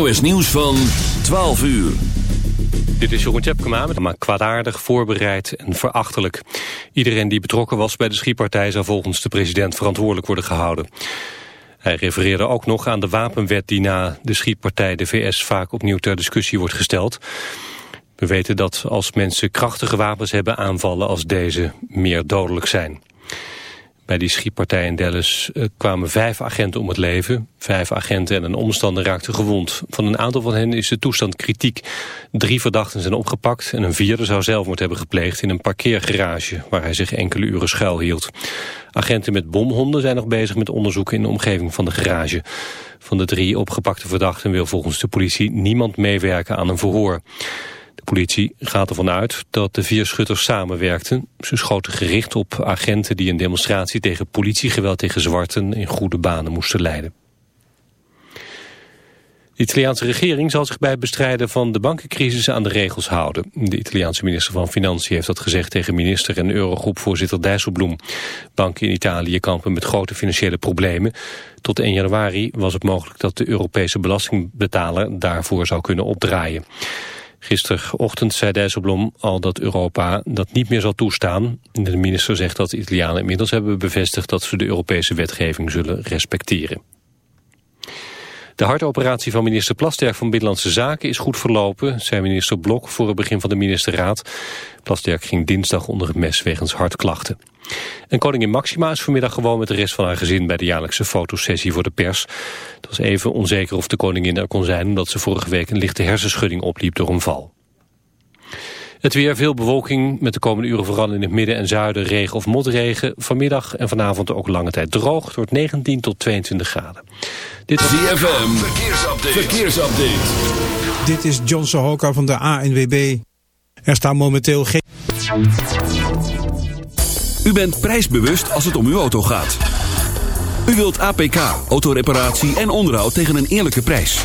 NOS Nieuws van 12 uur. Dit is Jeroen Tjepkema, maar kwaadaardig, voorbereid en verachtelijk. Iedereen die betrokken was bij de schietpartij zou volgens de president verantwoordelijk worden gehouden. Hij refereerde ook nog aan de wapenwet die na de schietpartij de VS vaak opnieuw ter discussie wordt gesteld. We weten dat als mensen krachtige wapens hebben aanvallen als deze meer dodelijk zijn. Bij die schietpartij in Dallas eh, kwamen vijf agenten om het leven. Vijf agenten en een omstander raakten gewond. Van een aantal van hen is de toestand kritiek. Drie verdachten zijn opgepakt en een vierde zou zelfmoord hebben gepleegd in een parkeergarage waar hij zich enkele uren schuilhield. Agenten met bomhonden zijn nog bezig met onderzoek in de omgeving van de garage. Van de drie opgepakte verdachten wil volgens de politie niemand meewerken aan een verhoor politie gaat ervan uit dat de vier schutters samenwerkten. Ze schoten gericht op agenten die een demonstratie tegen politiegeweld tegen zwarten in goede banen moesten leiden. De Italiaanse regering zal zich bij het bestrijden van de bankencrisis aan de regels houden. De Italiaanse minister van Financiën heeft dat gezegd tegen minister en Eurogroepvoorzitter Dijsselbloem. Banken in Italië kampen met grote financiële problemen. Tot 1 januari was het mogelijk dat de Europese belastingbetaler daarvoor zou kunnen opdraaien. Gisterochtend zei Dijsselbloem al dat Europa dat niet meer zal toestaan. De minister zegt dat de Italianen inmiddels hebben bevestigd dat ze de Europese wetgeving zullen respecteren. De hartoperatie van minister Plasterk van Binnenlandse Zaken is goed verlopen, zei minister Blok voor het begin van de ministerraad. Plasterk ging dinsdag onder het mes wegens hartklachten. En koningin Maxima is vanmiddag gewoon met de rest van haar gezin bij de jaarlijkse fotosessie voor de pers. Het was even onzeker of de koningin er kon zijn omdat ze vorige week een lichte hersenschudding opliep door een val. Het weer, veel bewolking, met de komende uren vooral in het midden en zuiden regen of motregen. Vanmiddag en vanavond ook lange tijd droog, het wordt 19 tot 22 graden. Dit is ZFM, verkeersupdate. verkeersupdate. Dit is John Sohoka van de ANWB. Er staan momenteel geen... U bent prijsbewust als het om uw auto gaat. U wilt APK, autoreparatie en onderhoud tegen een eerlijke prijs.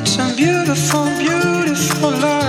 need some beautiful, beautiful love.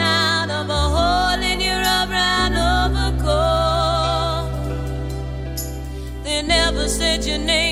out of a hole in your rubber and overcoat. They never said your name.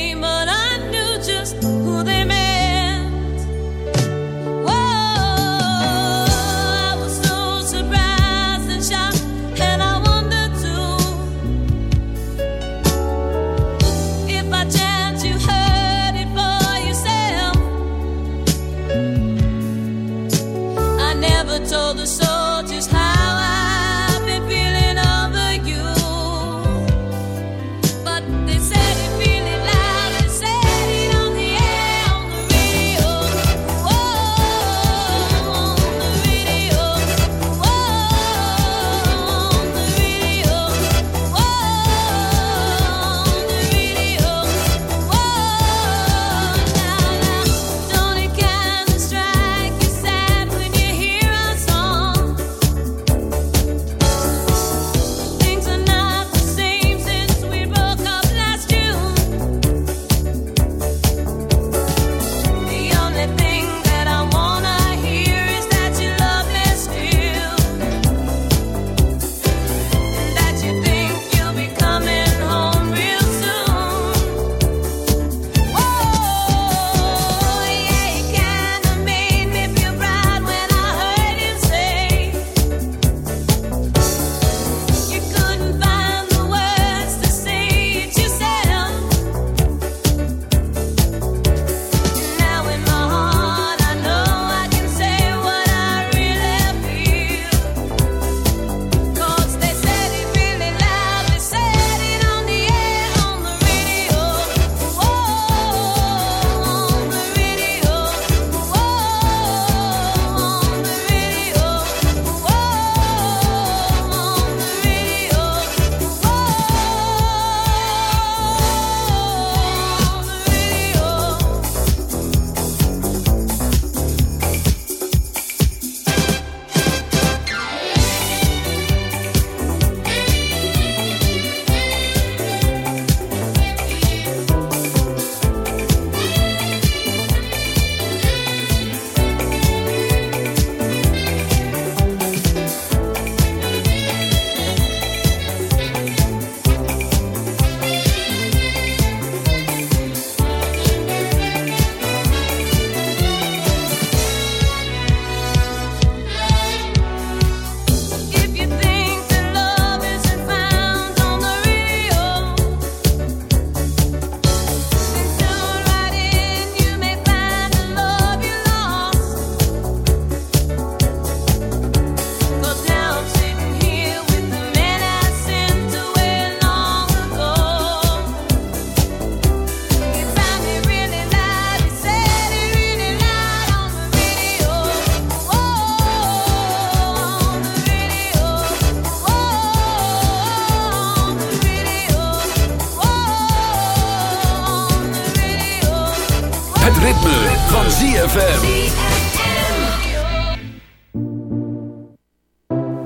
ZFM.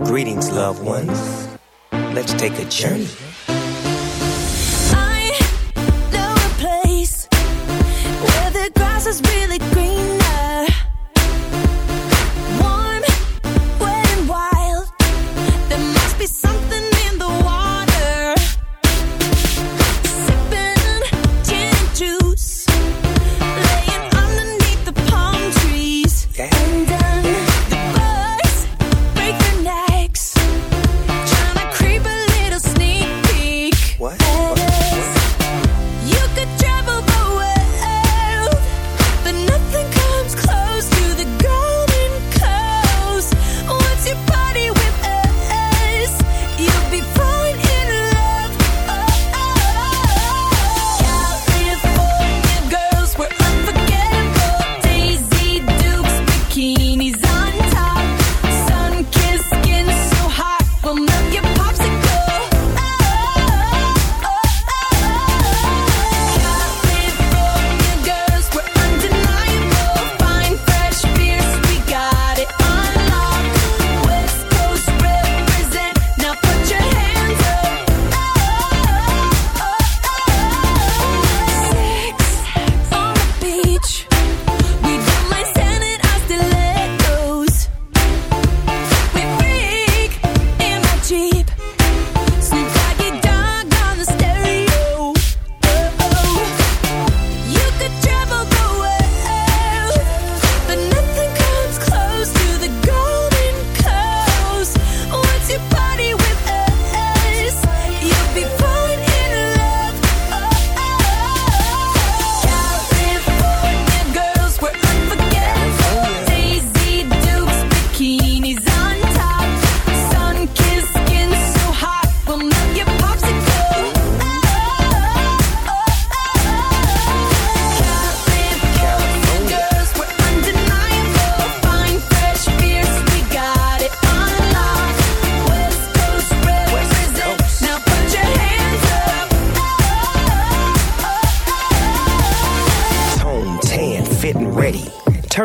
Greetings, loved ones. Let's take a journey. I know a place where the grass is really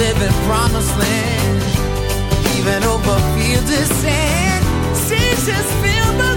living promised land, even over fields of sand. Seas just filled.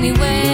anyway.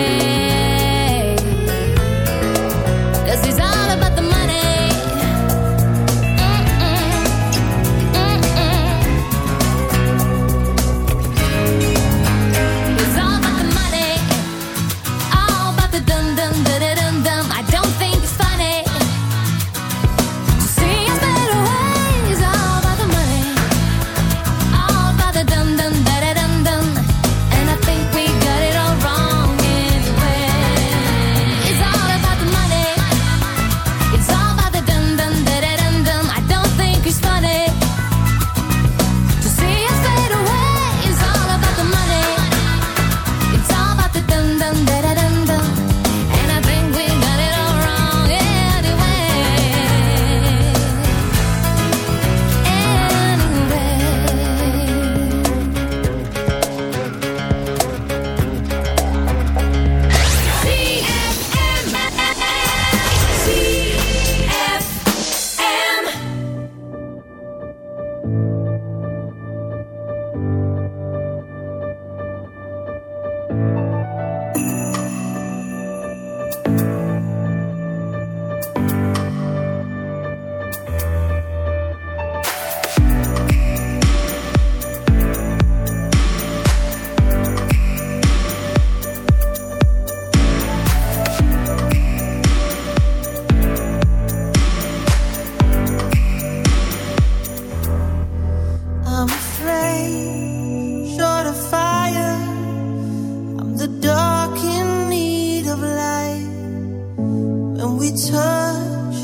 We touch,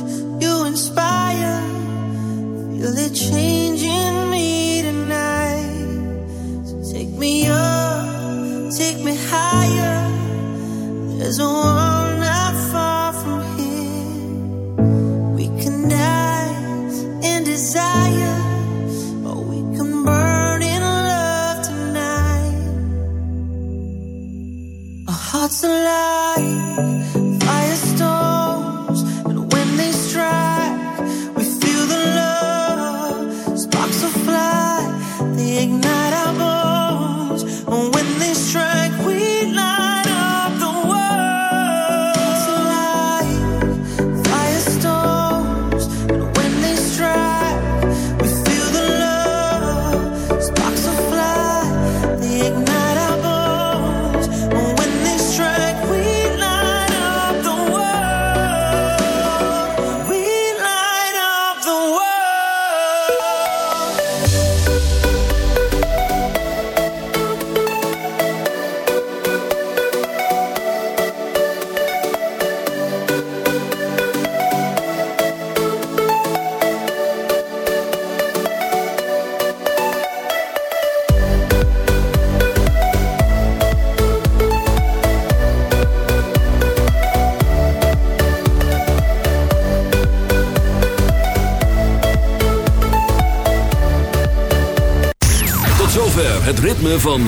you inspire. Feel it changing me tonight. So take me up, take me higher. There's a